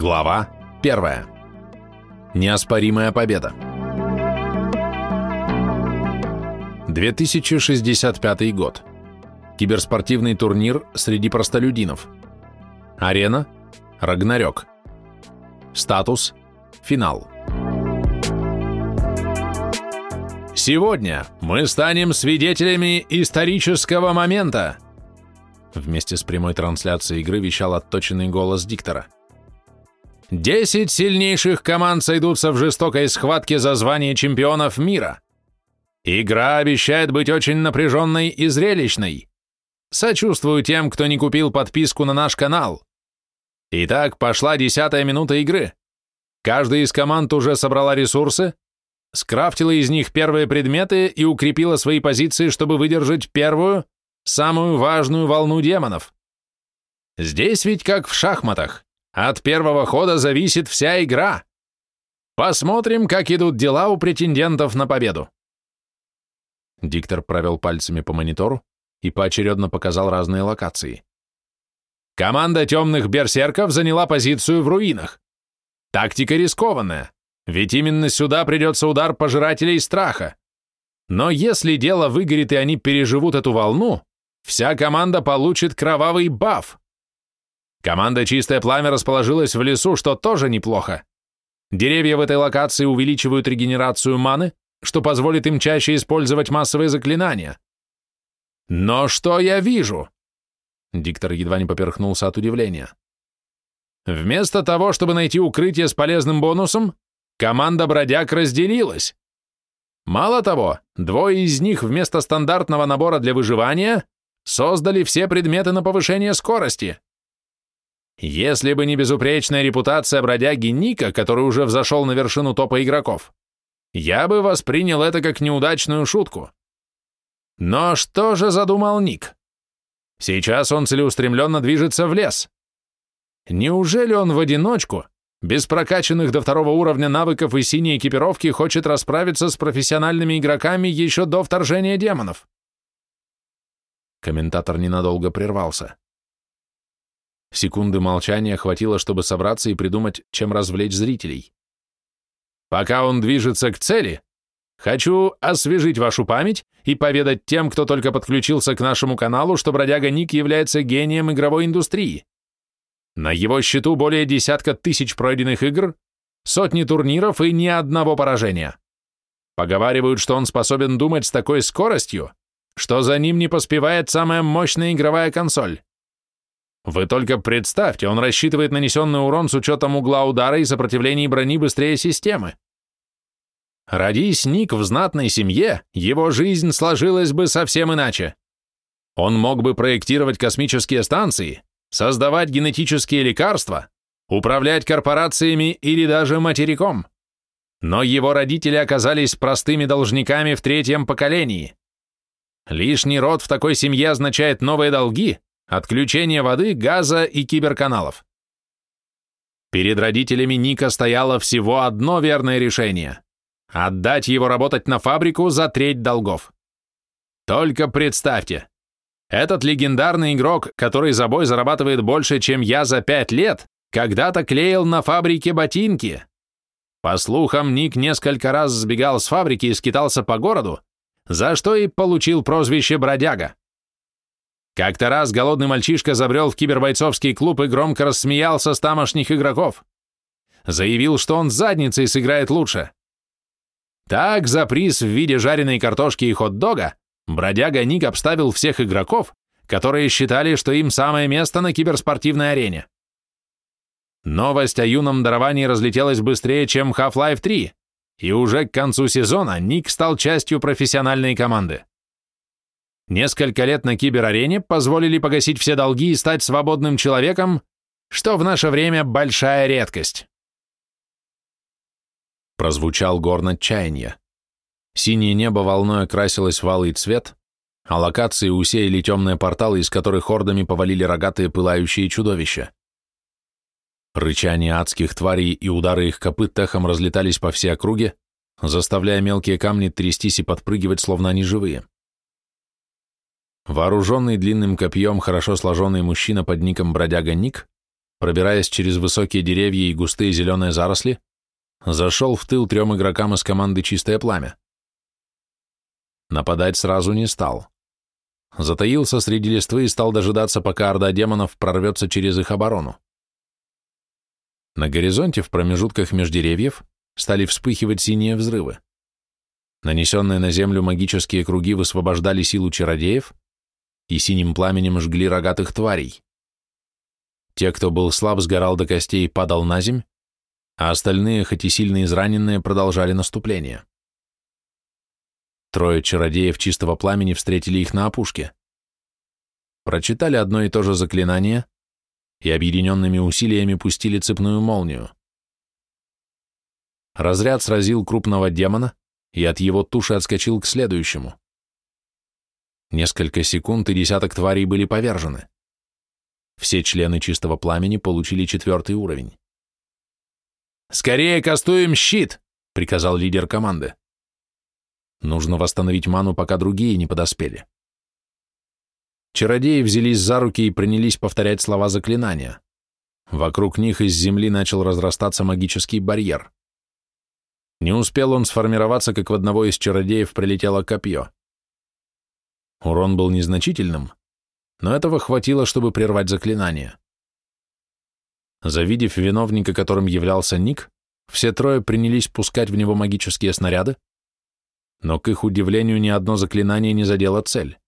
Глава 1. Неоспоримая победа. 2065 год. Киберспортивный турнир среди простолюдинов. Арена – Рагнарёк. Статус – финал. Сегодня мы станем свидетелями исторического момента. Вместе с прямой трансляцией игры вещал отточенный голос диктора – Десять сильнейших команд сойдутся в жестокой схватке за звание чемпионов мира. Игра обещает быть очень напряженной и зрелищной. Сочувствую тем, кто не купил подписку на наш канал. Итак, пошла десятая минута игры. Каждая из команд уже собрала ресурсы, скрафтила из них первые предметы и укрепила свои позиции, чтобы выдержать первую, самую важную волну демонов. Здесь ведь как в шахматах. От первого хода зависит вся игра. Посмотрим, как идут дела у претендентов на победу. Диктор провел пальцами по монитору и поочередно показал разные локации. Команда темных берсерков заняла позицию в руинах. Тактика рискованная, ведь именно сюда придется удар пожирателей страха. Но если дело выгорит и они переживут эту волну, вся команда получит кровавый баф. Команда «Чистое пламя» расположилась в лесу, что тоже неплохо. Деревья в этой локации увеличивают регенерацию маны, что позволит им чаще использовать массовые заклинания. Но что я вижу? Диктор едва не поперхнулся от удивления. Вместо того, чтобы найти укрытие с полезным бонусом, команда бродяг разделилась. Мало того, двое из них вместо стандартного набора для выживания создали все предметы на повышение скорости. Если бы не безупречная репутация бродяги Ника, который уже взошел на вершину топа игроков, я бы воспринял это как неудачную шутку. Но что же задумал Ник? Сейчас он целеустремленно движется в лес. Неужели он в одиночку, без прокачанных до второго уровня навыков и синей экипировки, хочет расправиться с профессиональными игроками еще до вторжения демонов? Комментатор ненадолго прервался. Секунды молчания хватило, чтобы собраться и придумать, чем развлечь зрителей. Пока он движется к цели, хочу освежить вашу память и поведать тем, кто только подключился к нашему каналу, что бродяга Ник является гением игровой индустрии. На его счету более десятка тысяч пройденных игр, сотни турниров и ни одного поражения. Поговаривают, что он способен думать с такой скоростью, что за ним не поспевает самая мощная игровая консоль. Вы только представьте, он рассчитывает нанесенный урон с учетом угла удара и сопротивления брони быстрее системы. Родись Ник в знатной семье, его жизнь сложилась бы совсем иначе. Он мог бы проектировать космические станции, создавать генетические лекарства, управлять корпорациями или даже материком. Но его родители оказались простыми должниками в третьем поколении. Лишний род в такой семье означает новые долги, Отключение воды, газа и киберканалов. Перед родителями Ника стояло всего одно верное решение – отдать его работать на фабрику за треть долгов. Только представьте, этот легендарный игрок, который за бой зарабатывает больше, чем я за пять лет, когда-то клеил на фабрике ботинки. По слухам, Ник несколько раз сбегал с фабрики и скитался по городу, за что и получил прозвище «бродяга». Как-то раз голодный мальчишка забрел в кибербойцовский клуб и громко рассмеялся с тамошних игроков. Заявил, что он задницей сыграет лучше. Так, за приз в виде жареной картошки и хот-дога, бродяга Ник обставил всех игроков, которые считали, что им самое место на киберспортивной арене. Новость о юном даровании разлетелась быстрее, чем Half-Life 3, и уже к концу сезона Ник стал частью профессиональной команды. Несколько лет на киберарене позволили погасить все долги и стать свободным человеком, что в наше время большая редкость. Прозвучал горн отчаяния. Синее небо волной окрасилось в алый цвет, а локации усеяли темные порталы, из которых ордами повалили рогатые пылающие чудовища. Рычание адских тварей и удары их копыт техом разлетались по всей округе, заставляя мелкие камни трястись и подпрыгивать, словно они живые. Вооруженный длинным копьем хорошо сложенный мужчина под ником Бродяга Ник пробираясь через высокие деревья и густые зеленые заросли, зашел в тыл трем игрокам из команды «Чистое пламя». Нападать сразу не стал. Затаился среди листвы и стал дожидаться, пока орда демонов прорвется через их оборону. На горизонте в промежутках меж деревьев стали вспыхивать синие взрывы. Нанесенные на землю магические круги высвобождали силу чародеев и синим пламенем жгли рогатых тварей. Те, кто был слаб, сгорал до костей и падал на земь, а остальные, хоть и сильно израненные, продолжали наступление. Трое чародеев чистого пламени встретили их на опушке. Прочитали одно и то же заклинание и объединенными усилиями пустили цепную молнию. Разряд сразил крупного демона и от его туши отскочил к следующему. Несколько секунд, и десяток тварей были повержены. Все члены чистого пламени получили четвертый уровень. «Скорее кастуем щит!» — приказал лидер команды. Нужно восстановить ману, пока другие не подоспели. Чародеи взялись за руки и принялись повторять слова заклинания. Вокруг них из земли начал разрастаться магический барьер. Не успел он сформироваться, как в одного из чародеев прилетело копье. Урон был незначительным, но этого хватило, чтобы прервать заклинание. Завидев виновника, которым являлся Ник, все трое принялись пускать в него магические снаряды, но, к их удивлению, ни одно заклинание не задело цель.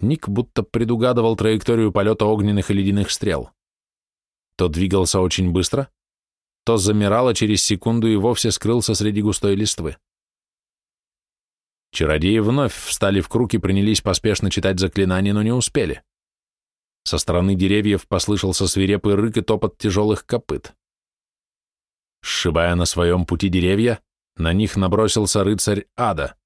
Ник будто предугадывал траекторию полета огненных и ледяных стрел. То двигался очень быстро, то замирал, а через секунду и вовсе скрылся среди густой листвы. Чародеи вновь встали в круг и принялись поспешно читать заклинания, но не успели. Со стороны деревьев послышался свирепый рык и топот тяжелых копыт. Сшибая на своем пути деревья, на них набросился рыцарь ада.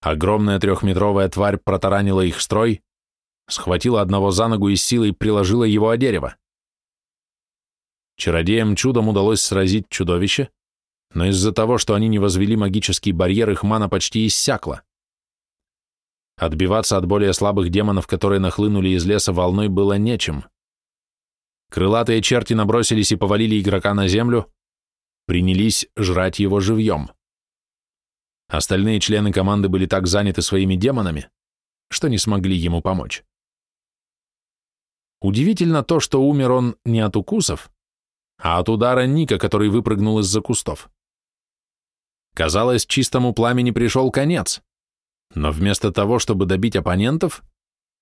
Огромная трехметровая тварь протаранила их строй, схватила одного за ногу и силой приложила его о дерево. Чародеям чудом удалось сразить чудовище, но из-за того, что они не возвели магический барьер, их мана почти иссякла. Отбиваться от более слабых демонов, которые нахлынули из леса волной, было нечем. Крылатые черти набросились и повалили игрока на землю, принялись жрать его живьем. Остальные члены команды были так заняты своими демонами, что не смогли ему помочь. Удивительно то, что умер он не от укусов, а от удара Ника, который выпрыгнул из-за кустов. Казалось, чистому пламени пришел конец, но вместо того, чтобы добить оппонентов,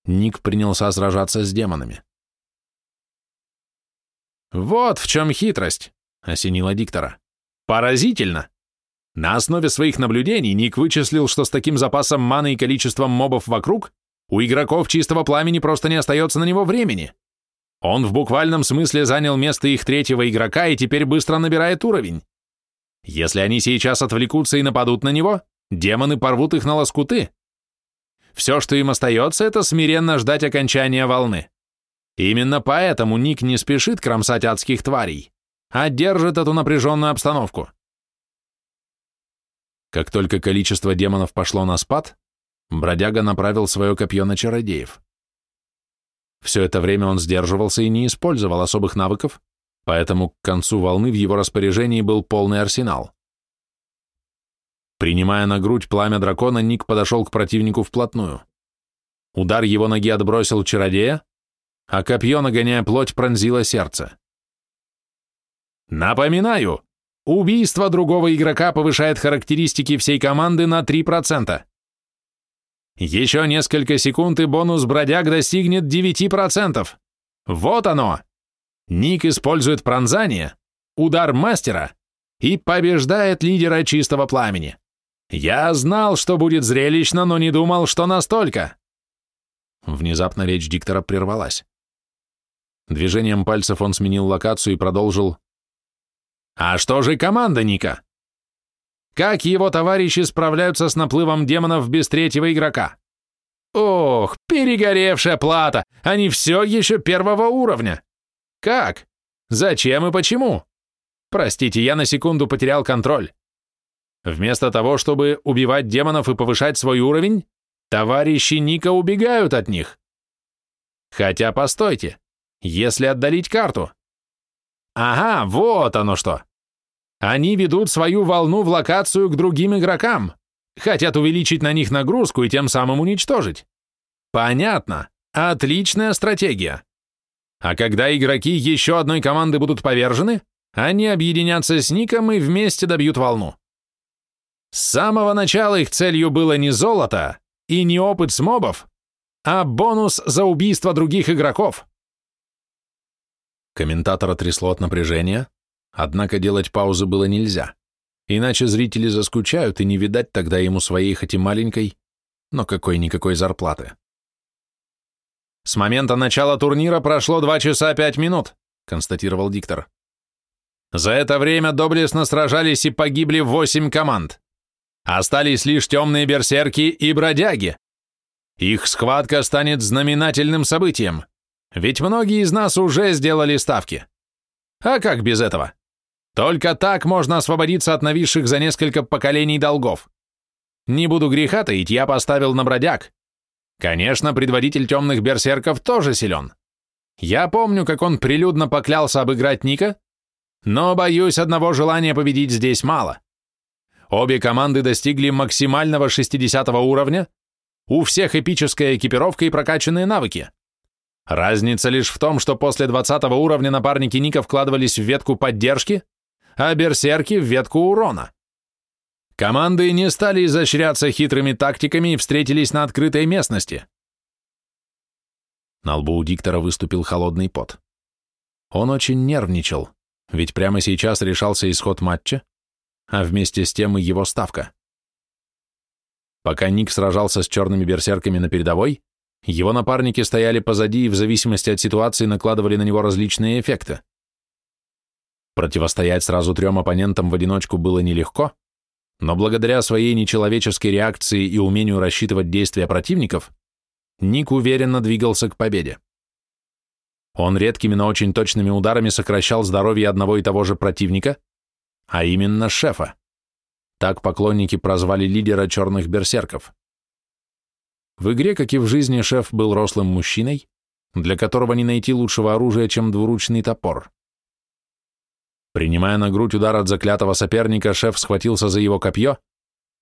Ник принялся сражаться с демонами. «Вот в чем хитрость», — осенила диктора. «Поразительно! На основе своих наблюдений Ник вычислил, что с таким запасом маны и количеством мобов вокруг у игроков чистого пламени просто не остается на него времени. Он в буквальном смысле занял место их третьего игрока и теперь быстро набирает уровень. Если они сейчас отвлекутся и нападут на него, демоны порвут их на лоскуты. Все, что им остается, это смиренно ждать окончания волны. Именно поэтому Ник не спешит кромсать адских тварей, а держит эту напряженную обстановку. Как только количество демонов пошло на спад, бродяга направил свое копье на чародеев. Все это время он сдерживался и не использовал особых навыков, поэтому к концу волны в его распоряжении был полный арсенал. Принимая на грудь пламя дракона, Ник подошел к противнику вплотную. Удар его ноги отбросил чародея, а копье, нагоняя плоть, пронзило сердце. Напоминаю, убийство другого игрока повышает характеристики всей команды на 3%. Еще несколько секунд, и бонус бродяг достигнет 9%. Вот оно! Ник использует пронзание, удар мастера и побеждает лидера чистого пламени. Я знал, что будет зрелищно, но не думал, что настолько. Внезапно речь диктора прервалась. Движением пальцев он сменил локацию и продолжил. «А что же команда Ника? Как его товарищи справляются с наплывом демонов без третьего игрока? Ох, перегоревшая плата, они все еще первого уровня. Как? Зачем и почему? Простите, я на секунду потерял контроль. Вместо того, чтобы убивать демонов и повышать свой уровень, товарищи Ника убегают от них. Хотя, постойте, если отдалить карту. Ага, вот оно что. Они ведут свою волну в локацию к другим игрокам, хотят увеличить на них нагрузку и тем самым уничтожить. Понятно. Отличная стратегия. А когда игроки еще одной команды будут повержены, они объединятся с Ником и вместе добьют волну. С самого начала их целью было не золото и не опыт с мобов, а бонус за убийство других игроков. Комментатора трясло от напряжения, однако делать паузы было нельзя, иначе зрители заскучают и не видать тогда ему своей хоть и маленькой, но какой-никакой зарплаты. «С момента начала турнира прошло 2 часа 5 минут», констатировал диктор. «За это время доблестно сражались и погибли 8 команд. Остались лишь темные берсерки и бродяги. Их схватка станет знаменательным событием, ведь многие из нас уже сделали ставки. А как без этого? Только так можно освободиться от нависших за несколько поколений долгов. Не буду греха таить, я поставил на бродяг, Конечно, предводитель темных берсерков тоже силен. Я помню, как он прилюдно поклялся обыграть Ника, но, боюсь, одного желания победить здесь мало. Обе команды достигли максимального 60 уровня, у всех эпическая экипировка и прокачанные навыки. Разница лишь в том, что после 20 уровня напарники Ника вкладывались в ветку поддержки, а берсерки в ветку урона. Команды не стали изощряться хитрыми тактиками и встретились на открытой местности. На лбу у диктора выступил холодный пот. Он очень нервничал, ведь прямо сейчас решался исход матча, а вместе с тем и его ставка. Пока Ник сражался с черными берсерками на передовой, его напарники стояли позади и в зависимости от ситуации накладывали на него различные эффекты. Противостоять сразу трем оппонентам в одиночку было нелегко, но благодаря своей нечеловеческой реакции и умению рассчитывать действия противников, Ник уверенно двигался к победе. Он редкими, но очень точными ударами сокращал здоровье одного и того же противника, а именно шефа. Так поклонники прозвали лидера черных берсерков. В игре, как и в жизни, шеф был рослым мужчиной, для которого не найти лучшего оружия, чем двуручный топор. Принимая на грудь удар от заклятого соперника, шеф схватился за его копье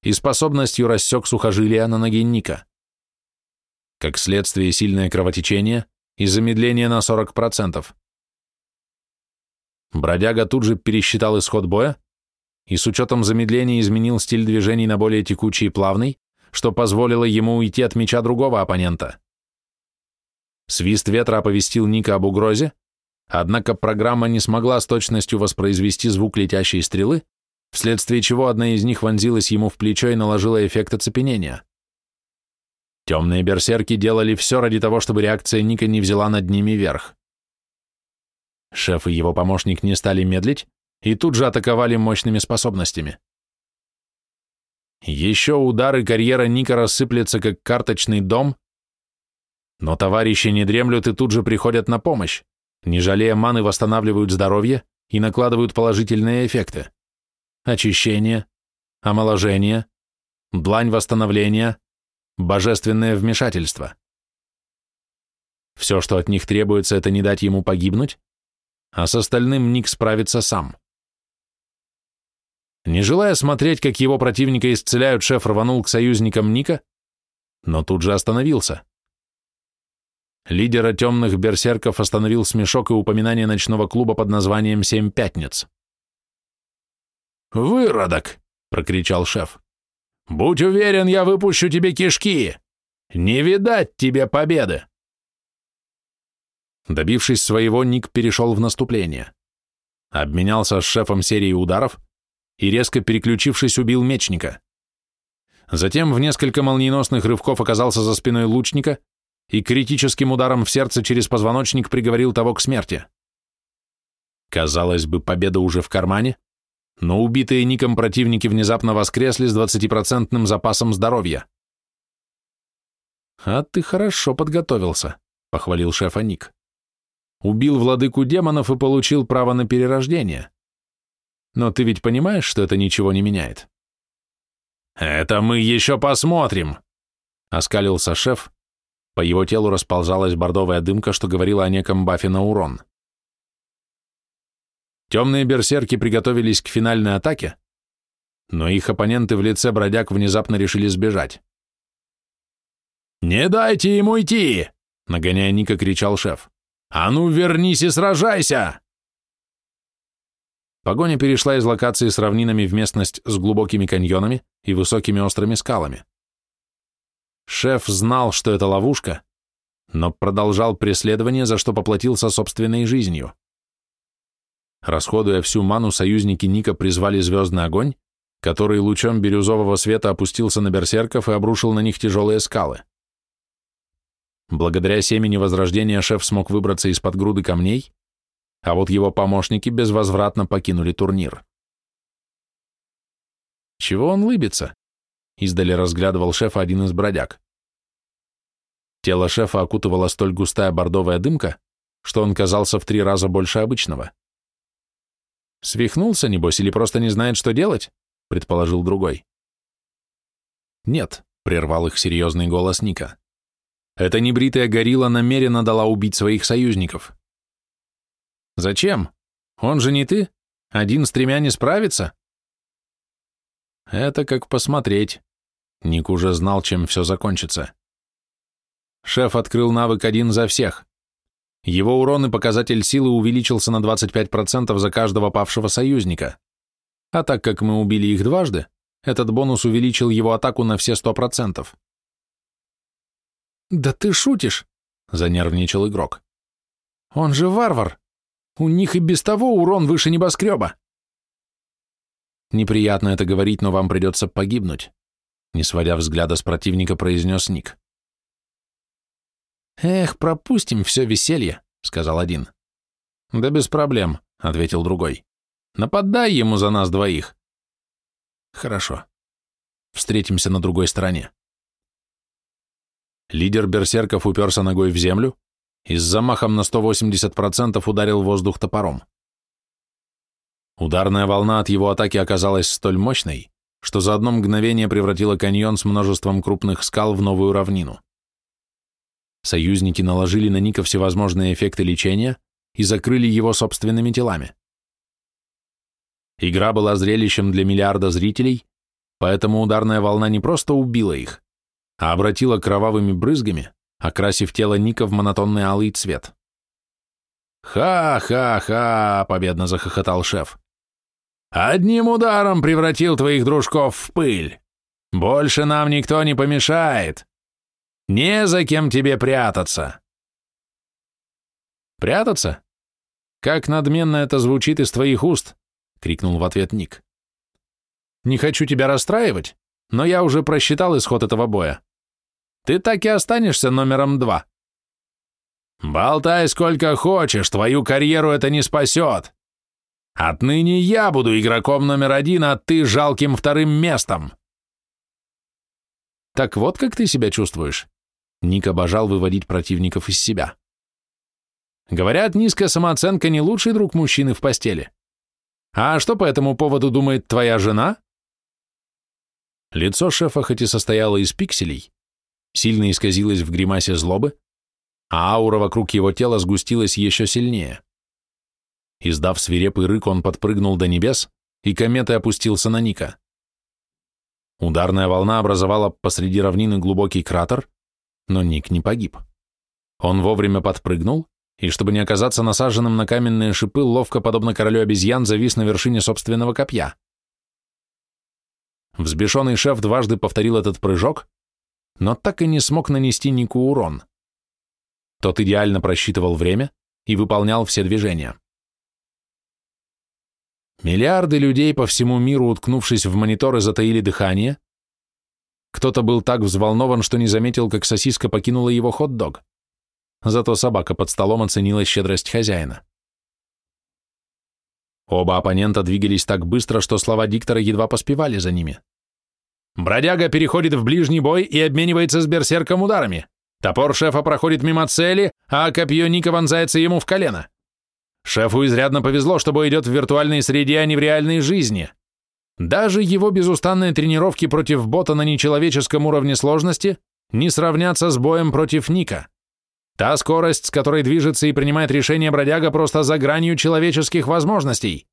и способностью рассек сухожилия на ноге Ника. Как следствие, сильное кровотечение и замедление на 40%. Бродяга тут же пересчитал исход боя и с учетом замедления изменил стиль движений на более текучий и плавный, что позволило ему уйти от меча другого оппонента. Свист ветра оповестил Ника об угрозе, Однако программа не смогла с точностью воспроизвести звук летящей стрелы, вследствие чего одна из них вонзилась ему в плечо и наложила эффект оцепенения. Темные берсерки делали все ради того, чтобы реакция Ника не взяла над ними верх. Шеф и его помощник не стали медлить и тут же атаковали мощными способностями. Еще удары карьера Ника рассыплется, как карточный дом, но товарищи не дремлют и тут же приходят на помощь не жалея маны, восстанавливают здоровье и накладывают положительные эффекты. Очищение, омоложение, длань восстановления, божественное вмешательство. Все, что от них требуется, это не дать ему погибнуть, а с остальным Ник справится сам. Не желая смотреть, как его противника исцеляют, шеф рванул к союзникам Ника, но тут же остановился. Лидера темных берсерков остановил смешок и упоминание ночного клуба под названием «Семь пятниц». «Выродок!» — прокричал шеф. «Будь уверен, я выпущу тебе кишки! Не видать тебе победы!» Добившись своего, Ник перешел в наступление. Обменялся с шефом серией ударов и, резко переключившись, убил мечника. Затем в несколько молниеносных рывков оказался за спиной лучника и критическим ударом в сердце через позвоночник приговорил того к смерти. Казалось бы, победа уже в кармане, но убитые Ником противники внезапно воскресли с 20% запасом здоровья. «А ты хорошо подготовился», — похвалил шефа Ник. «Убил владыку демонов и получил право на перерождение. Но ты ведь понимаешь, что это ничего не меняет?» «Это мы еще посмотрим», — оскалился шеф, По его телу расползалась бордовая дымка, что говорила о неком бафе на урон. Темные берсерки приготовились к финальной атаке, но их оппоненты в лице бродяг внезапно решили сбежать. «Не дайте ему идти!» — нагоняя Ника, кричал шеф. «А ну, вернись и сражайся!» Погоня перешла из локации с равнинами в местность с глубокими каньонами и высокими острыми скалами. Шеф знал, что это ловушка, но продолжал преследование, за что поплатился собственной жизнью. Расходуя всю ману, союзники Ника призвали звездный огонь, который лучом бирюзового света опустился на берсерков и обрушил на них тяжелые скалы. Благодаря семени Возрождения шеф смог выбраться из-под груды камней, а вот его помощники безвозвратно покинули турнир. Чего он лыбится? Издали разглядывал шефа один из бродяг. Тело шефа окутывала столь густая бордовая дымка, что он казался в три раза больше обычного. «Свихнулся, небось, или просто не знает, что делать?» — предположил другой. «Нет», — прервал их серьезный голос Ника. Эта небритая горилла намеренно дала убить своих союзников. Зачем? Он же не ты. Один с тремя не справится. Это как посмотреть. Ник уже знал, чем все закончится. Шеф открыл навык один за всех. Его урон и показатель силы увеличился на 25% за каждого павшего союзника. А так как мы убили их дважды, этот бонус увеличил его атаку на все 100%. «Да ты шутишь!» — занервничал игрок. «Он же варвар! У них и без того урон выше небоскреба!» «Неприятно это говорить, но вам придется погибнуть», — не сводя взгляда с противника, произнес Ник. «Эх, пропустим все веселье», — сказал один. «Да без проблем», — ответил другой. «Нападай ему за нас двоих». «Хорошо. Встретимся на другой стороне». Лидер берсерков уперся ногой в землю и с замахом на 180% ударил воздух топором. Ударная волна от его атаки оказалась столь мощной, что за одно мгновение превратила каньон с множеством крупных скал в новую равнину. Союзники наложили на Ника всевозможные эффекты лечения и закрыли его собственными телами. Игра была зрелищем для миллиарда зрителей, поэтому ударная волна не просто убила их, а обратила кровавыми брызгами, окрасив тело Ника в монотонный алый цвет. «Ха-ха-ха!» — победно захохотал шеф. «Одним ударом превратил твоих дружков в пыль. Больше нам никто не помешает. Не за кем тебе прятаться». «Прятаться? Как надменно это звучит из твоих уст!» — крикнул в ответ Ник. «Не хочу тебя расстраивать, но я уже просчитал исход этого боя. Ты так и останешься номером два. Болтай сколько хочешь, твою карьеру это не спасет. Отныне я буду игроком номер один, а ты жалким вторым местом. Так вот как ты себя чувствуешь? Ник обожал выводить противников из себя. Говорят, низкая самооценка не лучший друг мужчины в постели. А что по этому поводу думает твоя жена? Лицо шефа хоть и состояло из пикселей, сильно исказилась в гримасе злобы, а аура вокруг его тела сгустилась еще сильнее. Издав свирепый рык, он подпрыгнул до небес и кометой опустился на Ника. Ударная волна образовала посреди равнины глубокий кратер, но Ник не погиб. Он вовремя подпрыгнул, и, чтобы не оказаться насаженным на каменные шипы, ловко, подобно королю обезьян, завис на вершине собственного копья. Взбешенный шеф дважды повторил этот прыжок, но так и не смог нанести Нику урон. Тот идеально просчитывал время и выполнял все движения. Миллиарды людей по всему миру, уткнувшись в мониторы, затаили дыхание. Кто-то был так взволнован, что не заметил, как сосиска покинула его хот-дог. Зато собака под столом оценила щедрость хозяина. Оба оппонента двигались так быстро, что слова диктора едва поспевали за ними. Бродяга переходит в ближний бой и обменивается с берсерком ударами. Топор шефа проходит мимо цели, а копье Ника вонзается ему в колено. Шефу изрядно повезло, что бой идет в виртуальной среде, а не в реальной жизни. Даже его безустанные тренировки против бота на нечеловеческом уровне сложности не сравнятся с боем против Ника. Та скорость, с которой движется и принимает решение бродяга, просто за гранью человеческих возможностей.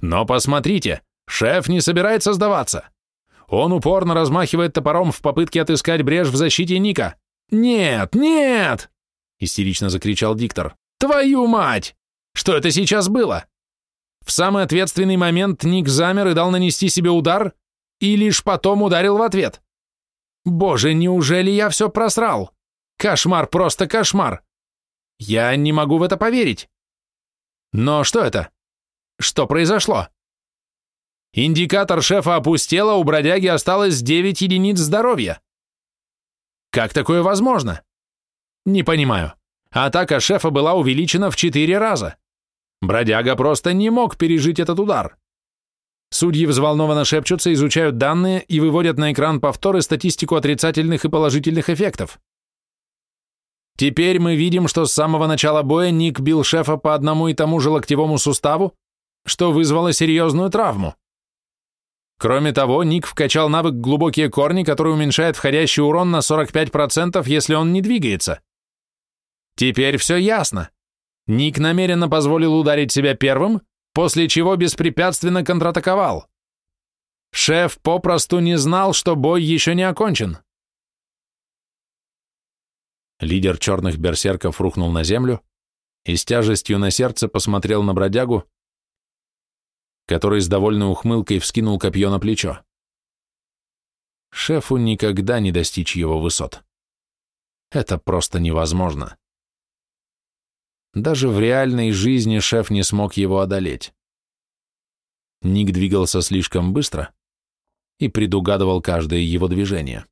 Но посмотрите, шеф не собирается сдаваться. Он упорно размахивает топором в попытке отыскать брешь в защите Ника. «Нет, нет!» — истерично закричал диктор. «Твою мать! Что это сейчас было?» В самый ответственный момент Ник замер и дал нанести себе удар, и лишь потом ударил в ответ. Боже, неужели я все просрал? Кошмар, просто кошмар. Я не могу в это поверить. Но что это? Что произошло? Индикатор шефа опустел, а у бродяги осталось 9 единиц здоровья. Как такое возможно? Не понимаю. Атака шефа была увеличена в 4 раза. Бродяга просто не мог пережить этот удар. Судьи взволнованно шепчутся, изучают данные и выводят на экран повторы статистику отрицательных и положительных эффектов. Теперь мы видим, что с самого начала боя Ник бил шефа по одному и тому же локтевому суставу, что вызвало серьезную травму. Кроме того, Ник вкачал навык глубокие корни, который уменьшает входящий урон на 45%, если он не двигается. Теперь все ясно. Ник намеренно позволил ударить себя первым, после чего беспрепятственно контратаковал. Шеф попросту не знал, что бой еще не окончен. Лидер черных берсерков рухнул на землю и с тяжестью на сердце посмотрел на бродягу, который с довольной ухмылкой вскинул копье на плечо. Шефу никогда не достичь его высот. Это просто невозможно. Даже в реальной жизни шеф не смог его одолеть. Ник двигался слишком быстро и предугадывал каждое его движение.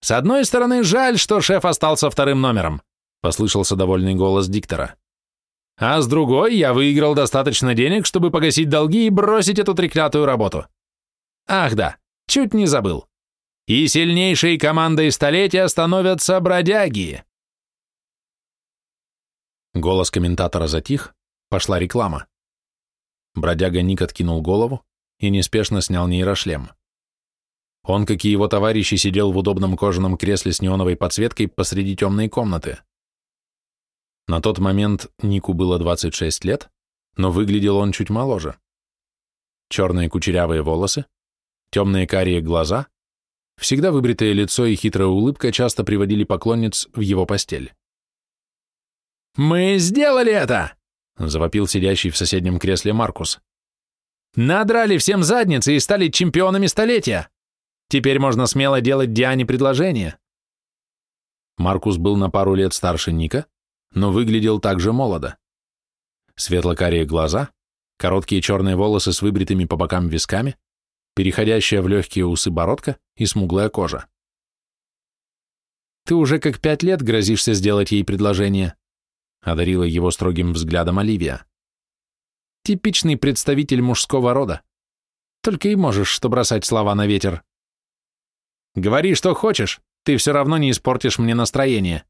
«С одной стороны, жаль, что шеф остался вторым номером», послышался довольный голос диктора. «А с другой, я выиграл достаточно денег, чтобы погасить долги и бросить эту треклятую работу. Ах да, чуть не забыл. И сильнейшей командой столетия становятся бродяги». Голос комментатора затих, пошла реклама. Бродяга Ник откинул голову и неспешно снял нейрошлем. Он, как и его товарищи, сидел в удобном кожаном кресле с неоновой подсветкой посреди темной комнаты. На тот момент Нику было 26 лет, но выглядел он чуть моложе. Черные кучерявые волосы, темные карие глаза, всегда выбритое лицо и хитрая улыбка часто приводили поклонниц в его постель. «Мы сделали это!» — завопил сидящий в соседнем кресле Маркус. «Надрали всем задницы и стали чемпионами столетия! Теперь можно смело делать Диане предложение!» Маркус был на пару лет старше Ника, но выглядел также молодо. Светло-карие глаза, короткие черные волосы с выбритыми по бокам висками, переходящая в легкие усы бородка и смуглая кожа. «Ты уже как пять лет грозишься сделать ей предложение», одарила его строгим взглядом Оливия. Типичный представитель мужского рода. Только и можешь что бросать слова на ветер. Говори, что хочешь, ты все равно не испортишь мне настроение.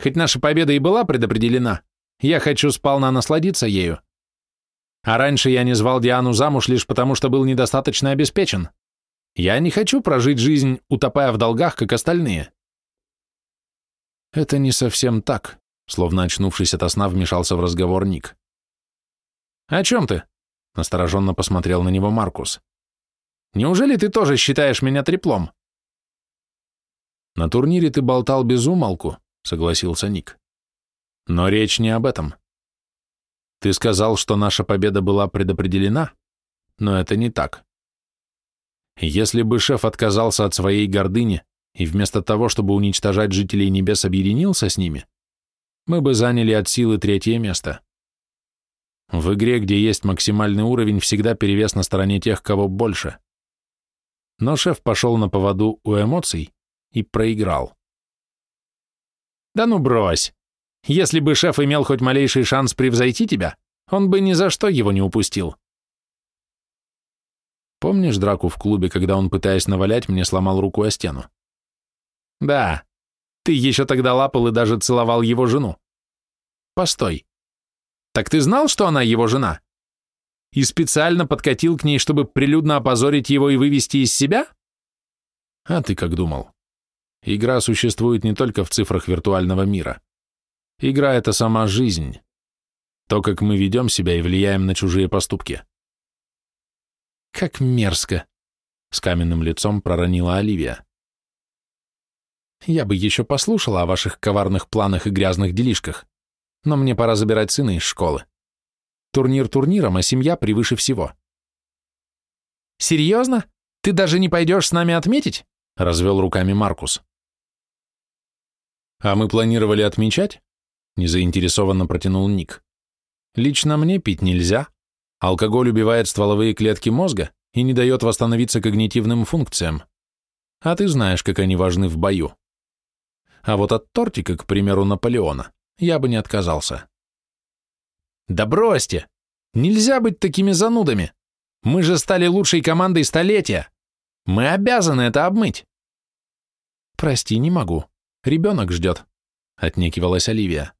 Хоть наша победа и была предопределена, я хочу сполна насладиться ею. А раньше я не звал Диану замуж лишь потому, что был недостаточно обеспечен. Я не хочу прожить жизнь, утопая в долгах, как остальные. Это не совсем так, Словно очнувшись ото сна, вмешался в разговор Ник. «О чем ты?» — настороженно посмотрел на него Маркус. «Неужели ты тоже считаешь меня треплом?» «На турнире ты болтал без умолку», — согласился Ник. «Но речь не об этом. Ты сказал, что наша победа была предопределена, но это не так. Если бы шеф отказался от своей гордыни и вместо того, чтобы уничтожать жителей небес, объединился с ними, мы бы заняли от силы третье место. В игре, где есть максимальный уровень, всегда перевес на стороне тех, кого больше. Но шеф пошел на поводу у эмоций и проиграл. Да ну брось. Если бы шеф имел хоть малейший шанс превзойти тебя, он бы ни за что его не упустил. Помнишь драку в клубе, когда он, пытаясь навалять, мне сломал руку о стену? Да, ты еще тогда лапал и даже целовал его жену. Постой. Так ты знал, что она его жена? И специально подкатил к ней, чтобы прилюдно опозорить его и вывести из себя? А ты как думал? Игра существует не только в цифрах виртуального мира. Игра — это сама жизнь. То, как мы ведем себя и влияем на чужие поступки. Как мерзко! С каменным лицом проронила Оливия. Я бы еще послушала о ваших коварных планах и грязных делишках, но мне пора забирать сына из школы. Турнир турниром, а семья превыше всего. Серьезно? Ты даже не пойдешь с нами отметить? Развел руками Маркус. А мы планировали отмечать? Незаинтересованно протянул Ник. Лично мне пить нельзя. Алкоголь убивает стволовые клетки мозга и не дает восстановиться когнитивным функциям. А ты знаешь, как они важны в бою. А вот от тортика, к примеру, Наполеона, я бы не отказался. Да бросьте! Нельзя быть такими занудами! Мы же стали лучшей командой столетия! Мы обязаны это обмыть!» «Прости, не могу. Ребенок ждет», — отнекивалась Оливия.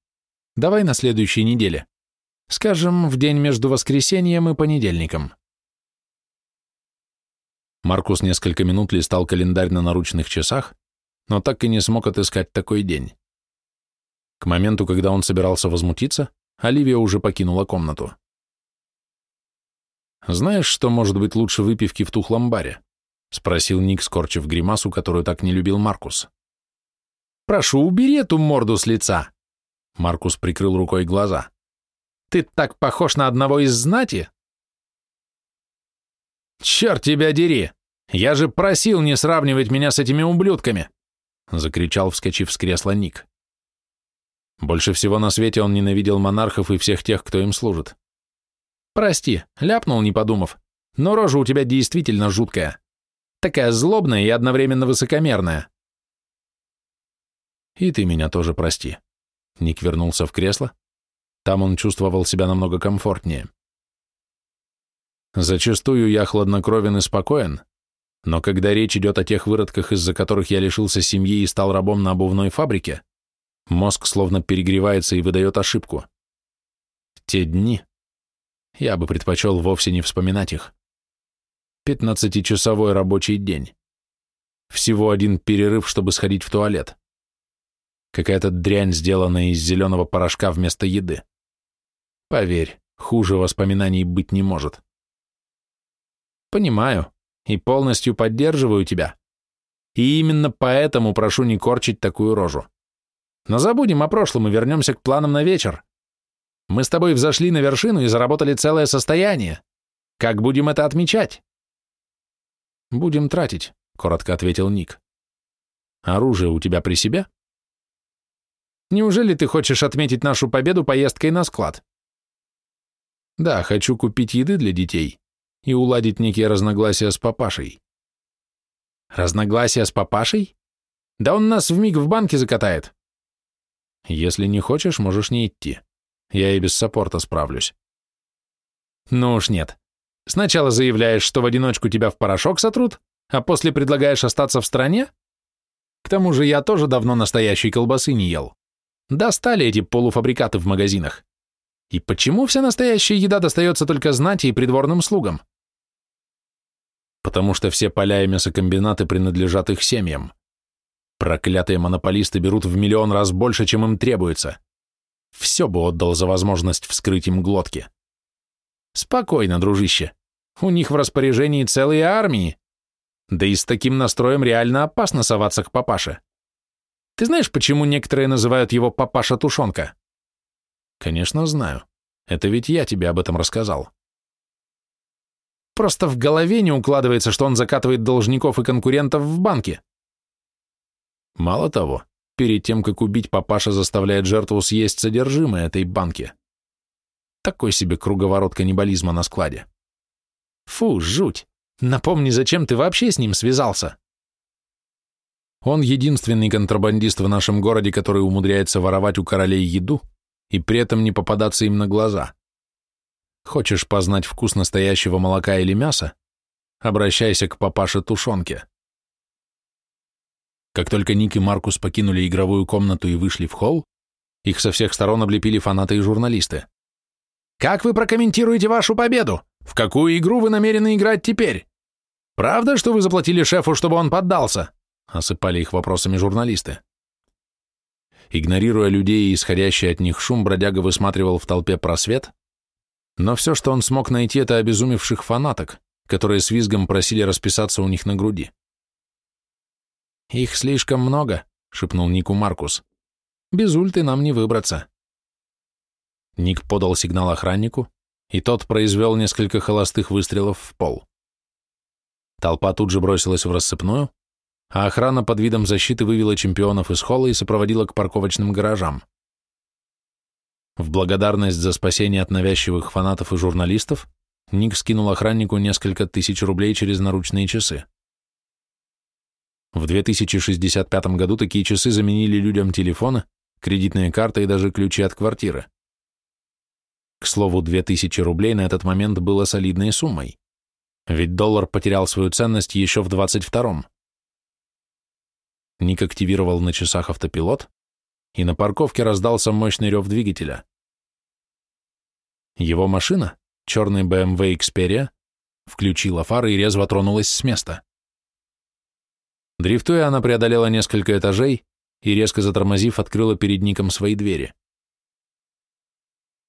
«Давай на следующей неделе. Скажем, в день между воскресеньем и понедельником». Маркус несколько минут листал календарь на наручных часах, но так и не смог отыскать такой день. К моменту, когда он собирался возмутиться, Оливия уже покинула комнату. «Знаешь, что может быть лучше выпивки в тухлом баре?» — спросил Ник, скорчив гримасу, которую так не любил Маркус. «Прошу, убери эту морду с лица!» Маркус прикрыл рукой глаза. «Ты так похож на одного из знати!» «Черт тебя дери! Я же просил не сравнивать меня с этими ублюдками!» — закричал, вскочив с кресла Ник. Больше всего на свете он ненавидел монархов и всех тех, кто им служит. «Прости, ляпнул, не подумав, но рожа у тебя действительно жуткая. Такая злобная и одновременно высокомерная». «И ты меня тоже прости». Ник вернулся в кресло. Там он чувствовал себя намного комфортнее. Зачастую я хладнокровен и спокоен, но когда речь идет о тех выродках, из-за которых я лишился семьи и стал рабом на обувной фабрике, мозг словно перегревается и выдает ошибку. Те дни я бы предпочел вовсе не вспоминать их. Пятнадцатичасовой рабочий день. Всего один перерыв, чтобы сходить в туалет. Какая-то дрянь, сделанная из зеленого порошка вместо еды. Поверь, хуже воспоминаний быть не может. Понимаю и полностью поддерживаю тебя. И именно поэтому прошу не корчить такую рожу. Но забудем о прошлом и вернемся к планам на вечер. Мы с тобой взошли на вершину и заработали целое состояние. Как будем это отмечать? Будем тратить, коротко ответил Ник. Оружие у тебя при себе? Неужели ты хочешь отметить нашу победу поездкой на склад? Да, хочу купить еды для детей и уладить некие разногласия с папашей. Разногласия с папашей? Да он нас вмиг в банке закатает. Если не хочешь, можешь не идти. Я и без саппорта справлюсь. Ну уж нет. Сначала заявляешь, что в одиночку тебя в порошок сотрут, а после предлагаешь остаться в стране? К тому же я тоже давно настоящей колбасы не ел. Достали эти полуфабрикаты в магазинах. И почему вся настоящая еда достается только знати и придворным слугам? Потому что все поля и мясокомбинаты принадлежат их семьям. Проклятые монополисты берут в миллион раз больше, чем им требуется. Все бы отдал за возможность вскрыть им глотки. Спокойно, дружище. У них в распоряжении целые армии. Да и с таким настроем реально опасно соваться к папаше. Ты знаешь, почему некоторые называют его папаша-тушенка? Конечно, знаю. Это ведь я тебе об этом рассказал. Просто в голове не укладывается, что он закатывает должников и конкурентов в банке. Мало того, перед тем, как убить, папаша заставляет жертву съесть содержимое этой банки. Такой себе круговорот каннибализма на складе. Фу, жуть. Напомни, зачем ты вообще с ним связался? Он единственный контрабандист в нашем городе, который умудряется воровать у королей еду и при этом не попадаться им на глаза. Хочешь познать вкус настоящего молока или мяса? Обращайся к папаше Тушонке. Как только Ник и Маркус покинули игровую комнату и вышли в холл, их со всех сторон облепили фанаты и журналисты. «Как вы прокомментируете вашу победу? В какую игру вы намерены играть теперь?» «Правда, что вы заплатили шефу, чтобы он поддался?» — осыпали их вопросами журналисты. Игнорируя людей и исходящий от них шум, бродяга высматривал в толпе просвет, но все, что он смог найти, это обезумевших фанаток, которые с визгом просили расписаться у них на груди. «Их слишком много», — шепнул Нику Маркус. «Без ульты нам не выбраться». Ник подал сигнал охраннику, и тот произвел несколько холостых выстрелов в пол. Толпа тут же бросилась в рассыпную, а охрана под видом защиты вывела чемпионов из холла и сопроводила к парковочным гаражам. В благодарность за спасение от навязчивых фанатов и журналистов Ник скинул охраннику несколько тысяч рублей через наручные часы. В 2065 году такие часы заменили людям телефоны, кредитные карты и даже ключи от квартиры. К слову, 2000 рублей на этот момент было солидной суммой, ведь доллар потерял свою ценность еще в 22-м. Ник активировал на часах автопилот, и на парковке раздался мощный рев двигателя. Его машина, черный BMW Xperia, включила фары и резво тронулась с места. Дрифтуя, она преодолела несколько этажей и, резко затормозив, открыла перед Ником свои двери.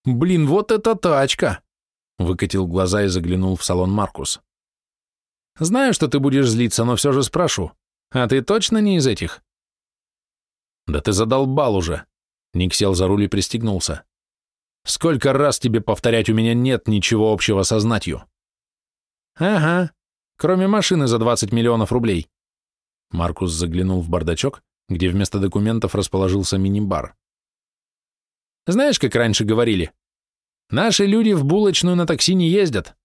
«Блин, вот это тачка!» — выкатил глаза и заглянул в салон Маркус. «Знаю, что ты будешь злиться, но все же спрошу. А ты точно не из этих?» «Да ты задолбал уже!» Ник сел за руль и пристегнулся. «Сколько раз тебе повторять, у меня нет ничего общего со знатью?» «Ага, кроме машины за 20 миллионов рублей». Маркус заглянул в бардачок, где вместо документов расположился мини-бар. «Знаешь, как раньше говорили? Наши люди в булочную на такси не ездят».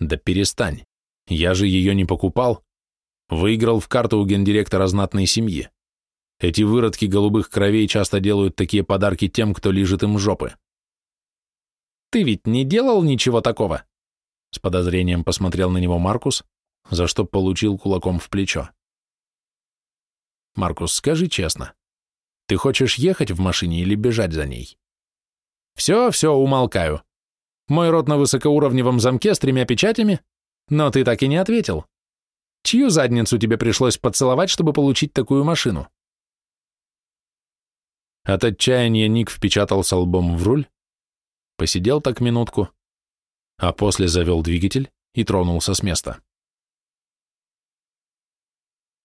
«Да перестань, я же ее не покупал. Выиграл в карту у гендиректора знатной семьи. Эти выродки голубых кровей часто делают такие подарки тем, кто лежит им жопы. Ты ведь не делал ничего такого? С подозрением посмотрел на него Маркус, за что получил кулаком в плечо. Маркус, скажи честно, ты хочешь ехать в машине или бежать за ней? Все, все, умолкаю. Мой рот на высокоуровневом замке с тремя печатями, но ты так и не ответил. Чью задницу тебе пришлось поцеловать, чтобы получить такую машину? От отчаяния Ник впечатался лбом в руль, посидел так минутку, а после завел двигатель и тронулся с места.